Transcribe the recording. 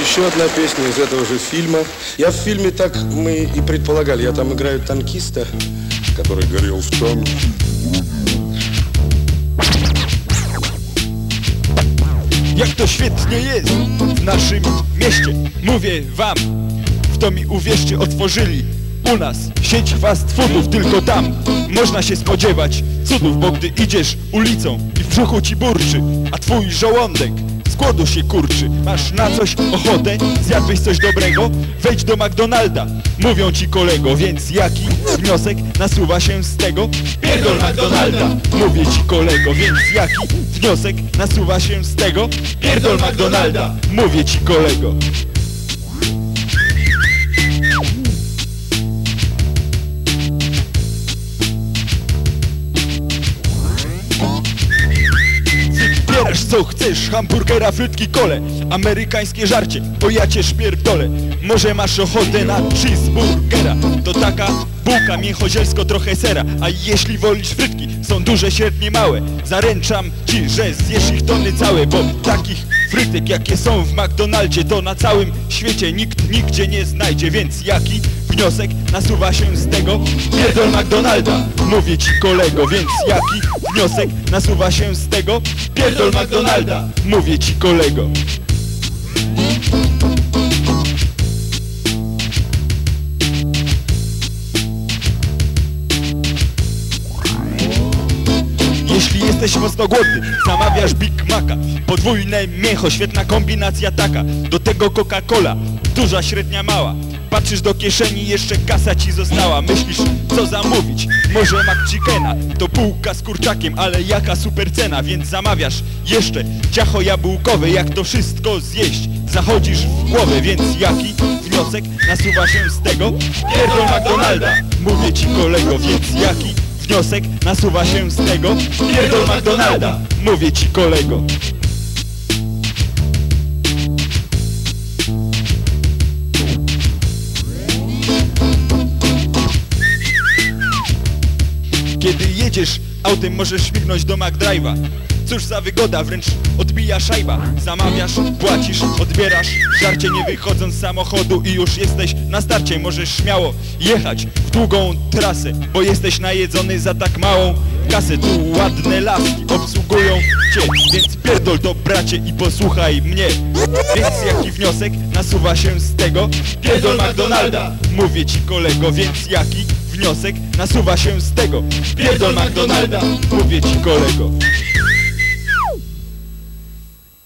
еще одна песня из этого же фильма. Я в фильме так мы и предполагали. Я там играю танкиста, который горел в танке. Jak to świetnie jest w naszym mieście Mówię wam, w to mi uwierzcie otworzyli U nas sieć fast foodów, tylko tam Można się spodziewać cudów Bo gdy idziesz ulicą i w brzuchu ci burczy A twój żołądek z głodu się kurczy. Masz na coś ochotę, zjadłeś coś dobrego? Wejdź do McDonalda, mówią ci kolego. Więc jaki wniosek nasuwa się z tego? Pierdol McDonalda, mówię ci kolego. Więc jaki wniosek nasuwa się z tego? Pierdol McDonalda, mówię ci kolego Wybierasz co chcesz, hamburgera, frytki, kole. Amerykańskie żarcie, bo ja cię szpierdolę. Może masz ochotę na cheeseburgera? To taka bułka, mięchozielsko, trochę sera. A jeśli wolisz frytki, są duże, średnie, małe. Zaręczam ci, że zjesz ich tony całe Bo takich frytek, jakie są w McDonaldzie To na całym świecie nikt nigdzie nie znajdzie. Więc jaki wniosek nasuwa się z tego? Pierdol McDonalda, mówię ci kolego Więc jaki wniosek nasuwa się z tego? Pierdol McDonalda, mówię ci kolego jesteś mocno głodny, zamawiasz Big Maca Podwójne mięcho, świetna kombinacja taka Do tego Coca-Cola, duża, średnia, mała Patrzysz do kieszeni, jeszcze kasa ci została Myślisz, co zamówić? Może McChickena To bułka z kurczakiem, ale jaka super cena Więc zamawiasz jeszcze ciacho jabłkowe Jak to wszystko zjeść? Zachodzisz w głowę, więc jaki wniosek nasuwa się z tego? Pierdol McDonalda, mówię ci kolego, więc jaki wniosek nasuwa się z tego? Pierdol McDonalda, mówię ci kolego Kiedy jedziesz autem możesz śmignąć do McDrive'a Cóż za wygoda, wręcz odbija szajba. Zamawiasz, płacisz, odbierasz Żarcie nie wychodząc z samochodu i już jesteś na starcie. Możesz śmiało jechać w długą trasę Bo jesteś najedzony za tak małą kasę. Tu ładne laski obsługują cię Więc pierdol to bracie i posłuchaj mnie. Więc jaki wniosek nasuwa się z tego? Pierdol McDonalda, mówię ci kolego Więc jaki wniosek nasuwa się z tego? Pierdol McDonalda, mówię ci kolego